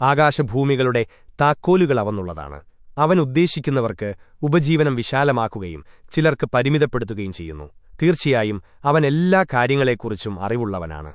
ആകാശഭൂമികളുടെ താക്കോലുകളവന്നുള്ളതാണ്. അവൻ ഉദ്ദേശിക്കുന്നവർക്ക് ഉപജീവനം വിശാലമാക്കുകയും ചിലർക്ക് പരിമിതപ്പെടുത്തുകയും ചെയ്യുന്നു. തീർച്ചയായും അവൻ എല്ലാ കാര്യങ്ങളെക്കുറിച്ചും അറിവുള്ളവനാണ്.